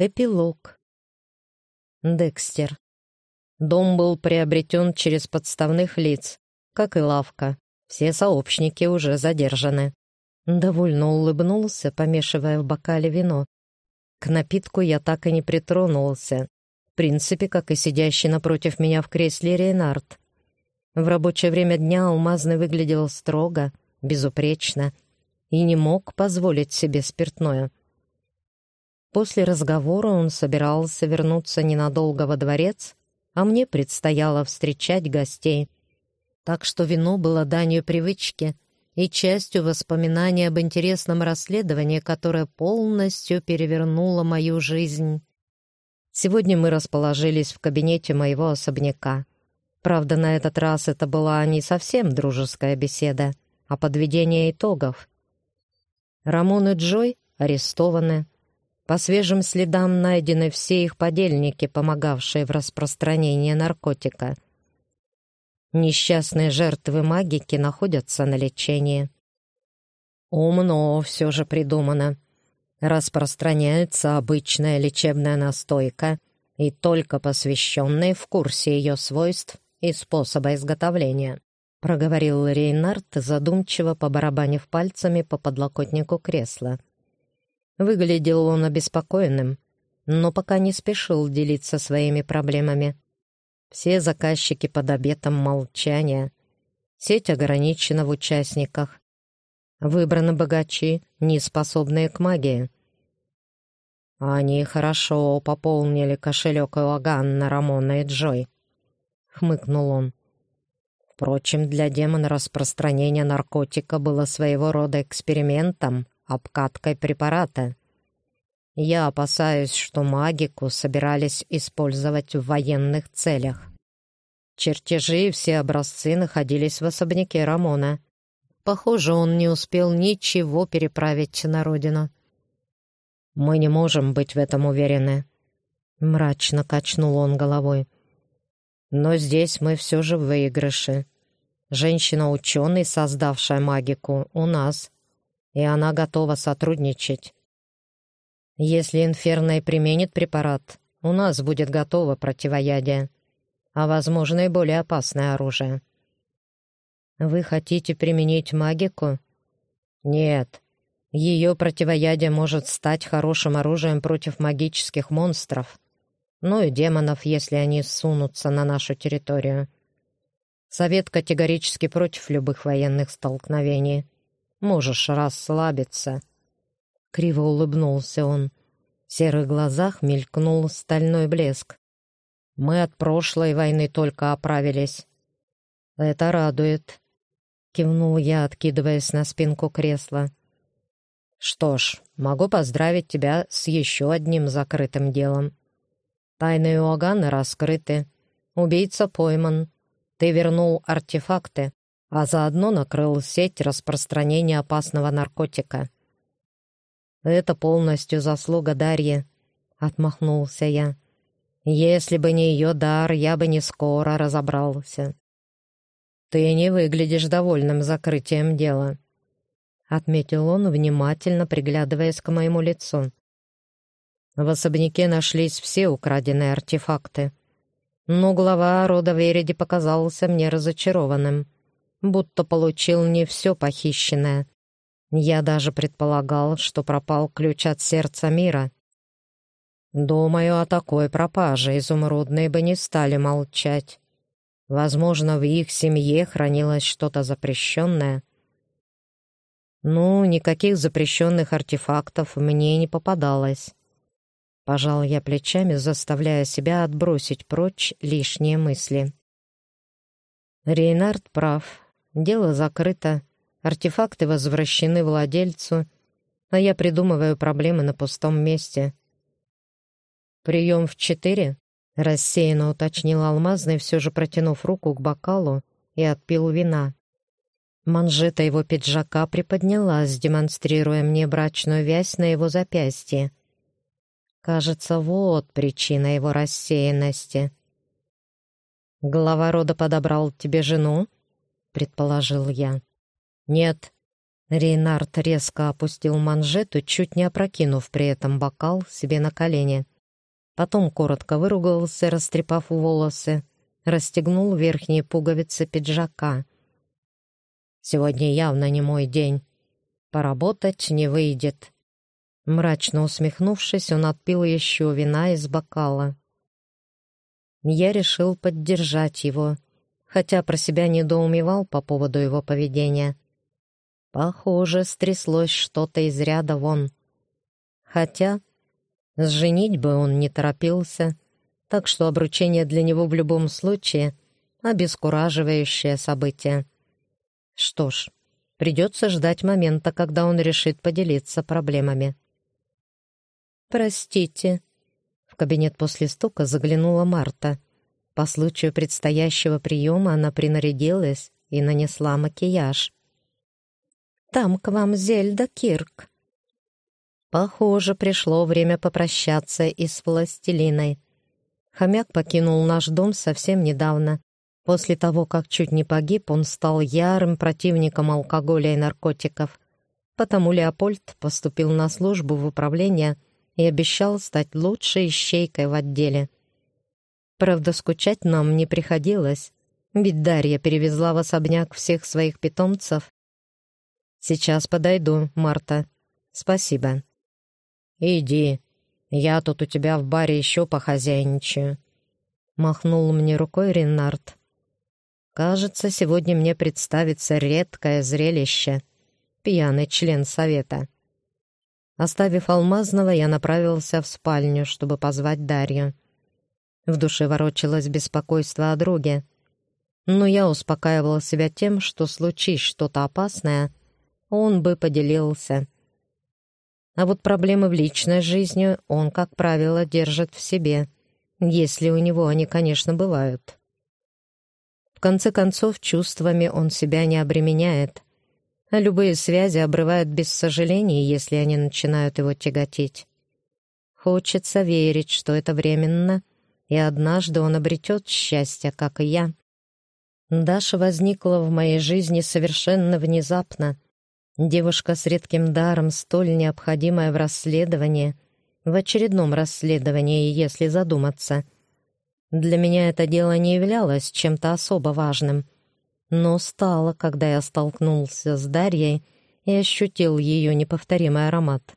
Эпилог. Декстер. Дом был приобретен через подставных лиц, как и лавка. Все сообщники уже задержаны. Довольно улыбнулся, помешивая в бокале вино. К напитку я так и не притронулся. В принципе, как и сидящий напротив меня в кресле Рейнард. В рабочее время дня Алмазный выглядел строго, безупречно и не мог позволить себе спиртное. После разговора он собирался вернуться ненадолго во дворец, а мне предстояло встречать гостей. Так что вино было данью привычки и частью воспоминания об интересном расследовании, которое полностью перевернуло мою жизнь. Сегодня мы расположились в кабинете моего особняка. Правда, на этот раз это была не совсем дружеская беседа, а подведение итогов. Рамон и Джой арестованы, по свежим следам найдены все их подельники, помогавшие в распространении наркотика. Несчастные жертвы магики находятся на лечении. Умно все же придумано. Распространяется обычная лечебная настойка, и только посвященные в курсе ее свойств и способа изготовления, проговорил Рейнард, задумчиво побарабанив пальцами по подлокотнику кресла. Выглядел он обеспокоенным, но пока не спешил делиться своими проблемами. Все заказчики под обетом молчания. Сеть ограничена в участниках. Выбраны богачи, не способные к магии. Они хорошо пополнили кошелек Иоганна, Рамона и Джой. Хмыкнул он. Впрочем, для демона распространение наркотика было своего рода экспериментом — обкаткой препарата. Я опасаюсь, что магику собирались использовать в военных целях. Чертежи и все образцы находились в особняке Рамона. Похоже, он не успел ничего переправить на родину. «Мы не можем быть в этом уверены», — мрачно качнул он головой. «Но здесь мы все же в выигрыше. Женщина-ученый, создавшая магику, у нас и она готова сотрудничать. Если Инферно и применит препарат, у нас будет готово противоядие, а, возможно, и более опасное оружие. Вы хотите применить магику? Нет. Ее противоядие может стать хорошим оружием против магических монстров, ну и демонов, если они сунутся на нашу территорию. Совет категорически против любых военных столкновений. Можешь расслабиться». Криво улыбнулся он. В серых глазах мелькнул стальной блеск. «Мы от прошлой войны только оправились». «Это радует», — кивнул я, откидываясь на спинку кресла. «Что ж, могу поздравить тебя с еще одним закрытым делом. Тайны Иоганна раскрыты. Убийца пойман. Ты вернул артефакты а заодно накрыл сеть распространения опасного наркотика. «Это полностью заслуга Дарьи», — отмахнулся я. «Если бы не ее дар, я бы не скоро разобрался». «Ты не выглядишь довольным закрытием дела», — отметил он, внимательно приглядываясь к моему лицу. В особняке нашлись все украденные артефакты, но глава рода Вериди показался мне разочарованным будто получил не все похищенное. Я даже предполагал, что пропал ключ от сердца мира. Думаю, о такой пропаже изумрудные бы не стали молчать. Возможно, в их семье хранилось что-то запрещенное. Ну, никаких запрещенных артефактов мне не попадалось. Пожал я плечами, заставляя себя отбросить прочь лишние мысли. Рейнард прав. Дело закрыто, артефакты возвращены владельцу, а я придумываю проблемы на пустом месте. «Прием в четыре?» — рассеянно уточнил Алмазный, все же протянув руку к бокалу и отпил вина. Манжета его пиджака приподнялась, демонстрируя мне брачную вязь на его запястье. Кажется, вот причина его рассеянности. «Глава рода подобрал тебе жену?» Предположил я. «Нет, Рейнард резко опустил манжету, чуть не опрокинув при этом бокал себе на колени. Потом коротко выругался, растрепав волосы, расстегнул верхние пуговицы пиджака. «Сегодня явно не мой день. Поработать не выйдет». Мрачно усмехнувшись, он отпил еще вина из бокала. Я решил поддержать его, хотя про себя недоумевал по поводу его поведения. Похоже, стряслось что-то из ряда вон. Хотя с женитьбой он не торопился, так что обручение для него в любом случае — обескураживающее событие. Что ж, придется ждать момента, когда он решит поделиться проблемами. «Простите», — в кабинет после стука заглянула Марта. По случаю предстоящего приема она принарядилась и нанесла макияж. Там к вам Зельда Кирк». Похоже, пришло время попрощаться и с властелиной. Хомяк покинул наш дом совсем недавно. После того, как чуть не погиб, он стал ярым противником алкоголя и наркотиков. Потому Леопольд поступил на службу в управление и обещал стать лучшей ищейкой в отделе. Правда, скучать нам не приходилось, ведь Дарья перевезла в особняк всех своих питомцев «Сейчас подойду, Марта. Спасибо». «Иди. Я тут у тебя в баре еще похозяйничаю». Махнул мне рукой Ренард. «Кажется, сегодня мне представится редкое зрелище. Пьяный член совета». Оставив Алмазного, я направился в спальню, чтобы позвать Дарью. В душе ворочалось беспокойство о друге. Но я успокаивала себя тем, что случись что-то опасное, он бы поделился. А вот проблемы в личной жизни он, как правило, держит в себе, если у него они, конечно, бывают. В конце концов, чувствами он себя не обременяет, а любые связи обрывает без сожалений, если они начинают его тяготить. Хочется верить, что это временно, и однажды он обретет счастье, как и я. Даша возникла в моей жизни совершенно внезапно — Девушка с редким даром, столь необходимая в расследовании, в очередном расследовании, если задуматься. Для меня это дело не являлось чем-то особо важным, но стало, когда я столкнулся с Дарьей и ощутил ее неповторимый аромат.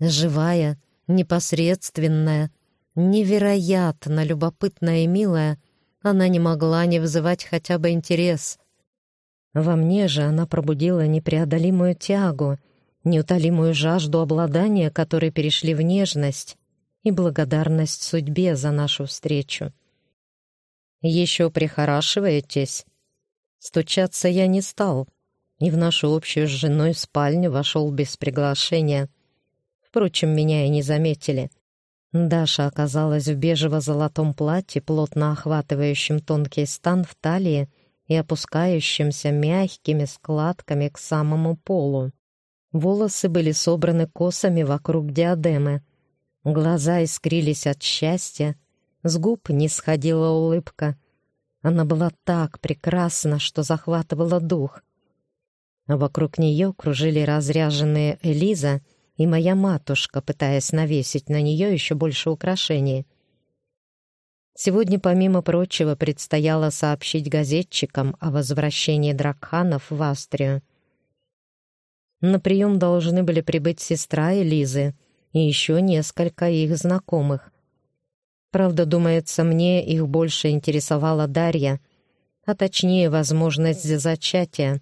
Живая, непосредственная, невероятно любопытная и милая, она не могла не вызывать хотя бы интерес — во мне же она пробудила непреодолимую тягу, неутолимую жажду обладания, которые перешли в нежность и благодарность судьбе за нашу встречу. «Еще прихорашиваетесь?» Стучаться я не стал, и в нашу общую с женой спальню вошел без приглашения. Впрочем, меня и не заметили. Даша оказалась в бежево-золотом платье, плотно охватывающем тонкий стан в талии и опускающимся мягкими складками к самому полу. Волосы были собраны косами вокруг диадемы. Глаза искрились от счастья, с губ не сходила улыбка. Она была так прекрасна, что захватывала дух. А вокруг нее кружили разряженные Элиза и моя матушка, пытаясь навесить на нее еще больше украшений — Сегодня, помимо прочего, предстояло сообщить газетчикам о возвращении Дракханов в Австрию. На прием должны были прибыть сестра Элизы и еще несколько их знакомых. Правда, думается, мне их больше интересовала Дарья, а точнее возможность зачатия.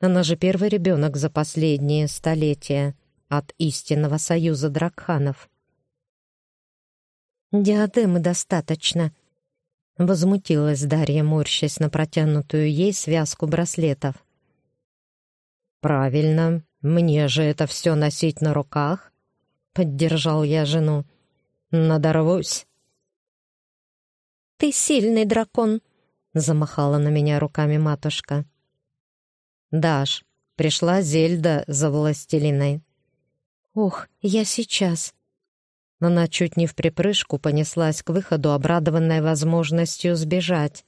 Она же первый ребенок за последние столетия от истинного союза Дракханов. «Диадемы достаточно», — возмутилась Дарья, морщась на протянутую ей связку браслетов. «Правильно, мне же это все носить на руках», — поддержал я жену. «Надорвусь». «Ты сильный дракон», — замахала на меня руками матушка. «Даш, пришла Зельда за властелиной». «Ух, я сейчас», она чуть не в припрыжку понеслась к выходу, обрадованная возможностью сбежать.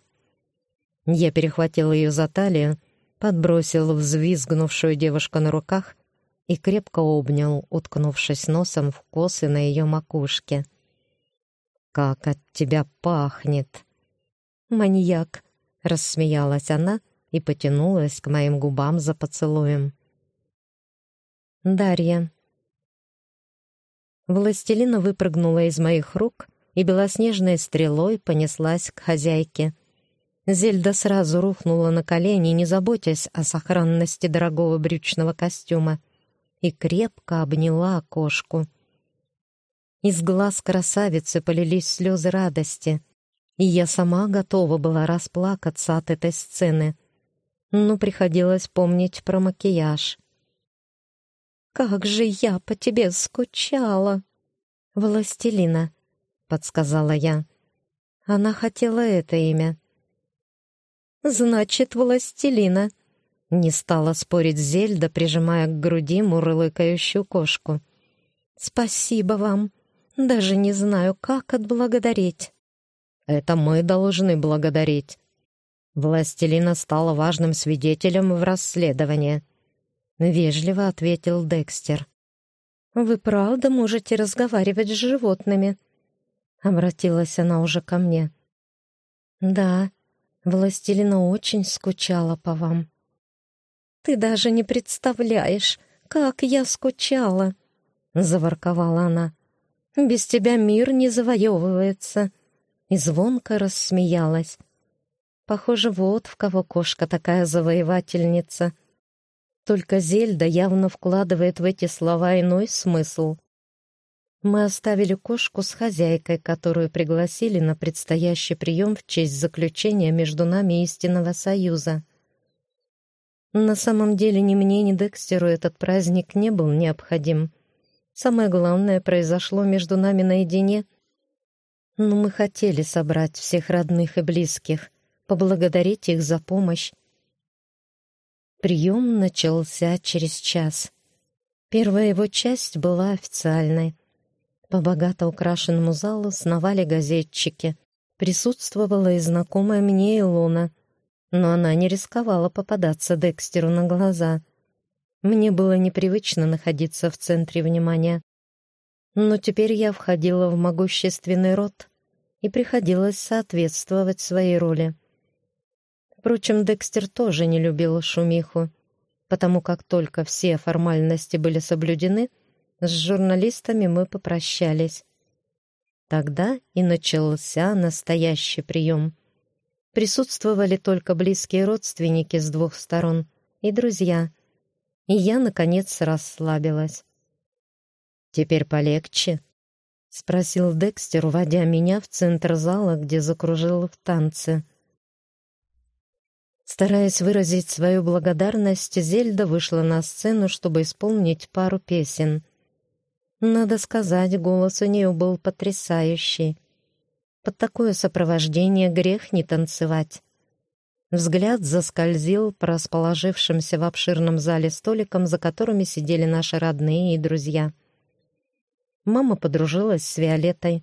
Я перехватил ее за талию, подбросил взвизгнувшую девушку на руках и крепко обнял, уткнувшись носом в косы на ее макушке. «Как от тебя пахнет!» «Маньяк!» — рассмеялась она и потянулась к моим губам за поцелуем. Дарья. Властелина выпрыгнула из моих рук и белоснежной стрелой понеслась к хозяйке. Зельда сразу рухнула на колени, не заботясь о сохранности дорогого брючного костюма, и крепко обняла кошку. Из глаз красавицы полились слезы радости, и я сама готова была расплакаться от этой сцены. Но приходилось помнить про макияж. «Как же я по тебе скучала!» «Властелина», — подсказала я. Она хотела это имя. «Значит, властелина», — не стала спорить Зельда, прижимая к груди мурлыкающую кошку. «Спасибо вам. Даже не знаю, как отблагодарить». «Это мы должны благодарить». Властелина стала важным свидетелем в расследовании. Вежливо ответил Декстер. «Вы правда можете разговаривать с животными?» Обратилась она уже ко мне. «Да», Властелина очень скучала по вам. Ты даже не представляешь, как я скучала, заворковала она. Без тебя мир не завоевывается. И звонко рассмеялась. Похоже, вот в кого кошка такая завоевательница. Только Зельда явно вкладывает в эти слова иной смысл. Мы оставили кошку с хозяйкой, которую пригласили на предстоящий прием в честь заключения между нами истинного союза. На самом деле ни мне, ни Декстеру этот праздник не был необходим. Самое главное произошло между нами наедине. Но мы хотели собрать всех родных и близких, поблагодарить их за помощь. Прием начался через час. Первая его часть была официальной — по богато украшенному залу сновали газетчики. Присутствовала и знакомая мне Илона, но она не рисковала попадаться Декстеру на глаза. Мне было непривычно находиться в центре внимания. Но теперь я входила в могущественный род, и приходилось соответствовать своей роли. Впрочем, Декстер тоже не любил шумиху, потому как только все формальности были соблюдены — с журналистами мы попрощались. Тогда и начался настоящий прием. Присутствовали только близкие родственники с двух сторон и друзья. И я, наконец, расслабилась. «Теперь полегче?» — спросил Декстер, уводя меня в центр зала, где закружил в танце. Стараясь выразить свою благодарность, Зельда вышла на сцену, чтобы исполнить пару песен. Надо сказать, голос у нее был потрясающий. Под такое сопровождение грех не танцевать. Взгляд заскользил по расположившимся в обширном зале столикам, за которыми сидели наши родные и друзья. Мама подружилась с Виолеттой,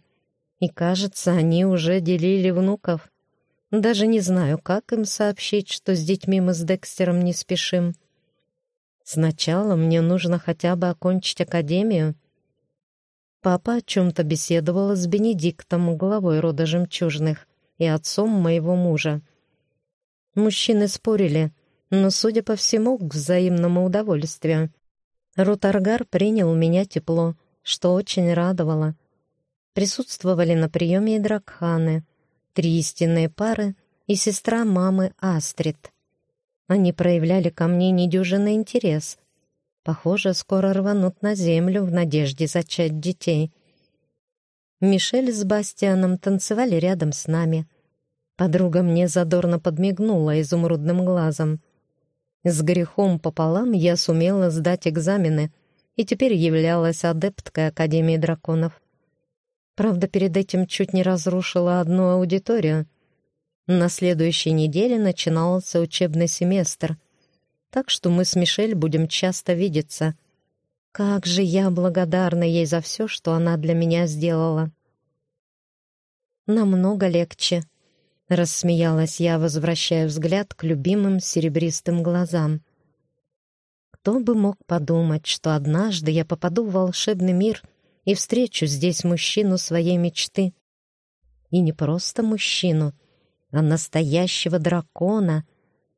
и, кажется, они уже делили внуков. Даже не знаю, как им сообщить, что с детьми мы с Декстером не спешим. Сначала мне нужно хотя бы окончить академию — Папа о чем-то беседовал с Бенедиктом, главой рода жемчужных, и отцом моего мужа. Мужчины спорили, но, судя по всему, к взаимному удовольствию. Рутаргар принял меня тепло, что очень радовало. Присутствовали на приеме и дракханы, три истинные пары и сестра мамы Астрид. Они проявляли ко мне недюжинный интерес — Похоже, скоро рванут на землю в надежде зачать детей. Мишель с Бастианом танцевали рядом с нами. Подруга мне задорно подмигнула изумрудным глазом. С грехом пополам я сумела сдать экзамены и теперь являлась адепткой Академии драконов. Правда, перед этим чуть не разрушила одну аудиторию. На следующей неделе начинался учебный семестр — так что мы с Мишель будем часто видеться. Как же я благодарна ей за все, что она для меня сделала. Намного легче. Рассмеялась я, возвращая взгляд к любимым серебристым глазам. Кто бы мог подумать, что однажды я попаду в волшебный мир и встречу здесь мужчину своей мечты. И не просто мужчину, а настоящего дракона,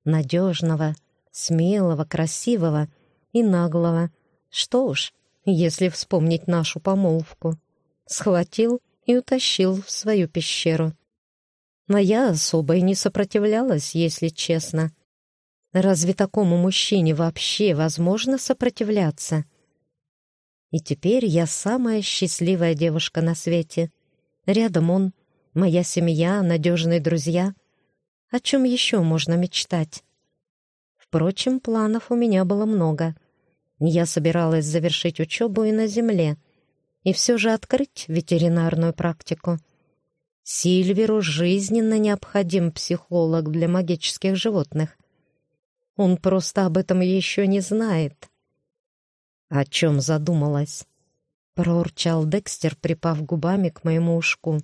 надежного, смелого, красивого и наглого. Что уж, если вспомнить нашу помолвку. Схватил и утащил в свою пещеру. Но я особо и не сопротивлялась, если честно. Разве такому мужчине вообще возможно сопротивляться? И теперь я самая счастливая девушка на свете. Рядом он, моя семья, надежные друзья. О чем еще можно мечтать? Впрочем, планов у меня было много. Я собиралась завершить учебу и на земле, и все же открыть ветеринарную практику. Сильверу жизненно необходим психолог для магических животных. Он просто об этом еще не знает. «О чем задумалась?» — проурчал Декстер, припав губами к моему ушку.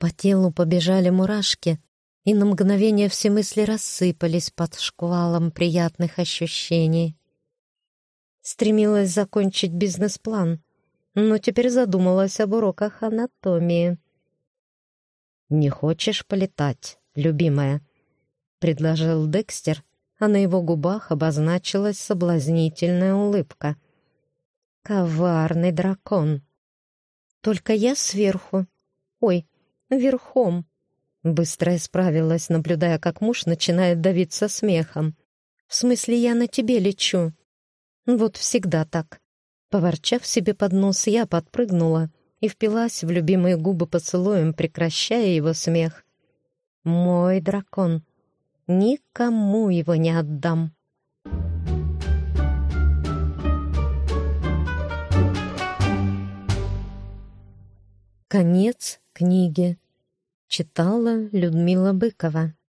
По телу побежали мурашки, и на мгновение все мысли рассыпались под шквалом приятных ощущений. Стремилась закончить бизнес-план, но теперь задумалась об уроках анатомии. «Не хочешь полетать, любимая?» — предложил Декстер, а на его губах обозначилась соблазнительная улыбка. «Коварный дракон!» «Только я сверху. Ой, верхом!» Быстро исправилась, наблюдая, как муж начинает давиться смехом. «В смысле, я на тебе лечу?» «Вот всегда так». Поворчав себе под нос, я подпрыгнула и впилась в любимые губы поцелуем, прекращая его смех. «Мой дракон! Никому его не отдам!» Конец книги. Читала Людмила Быкова.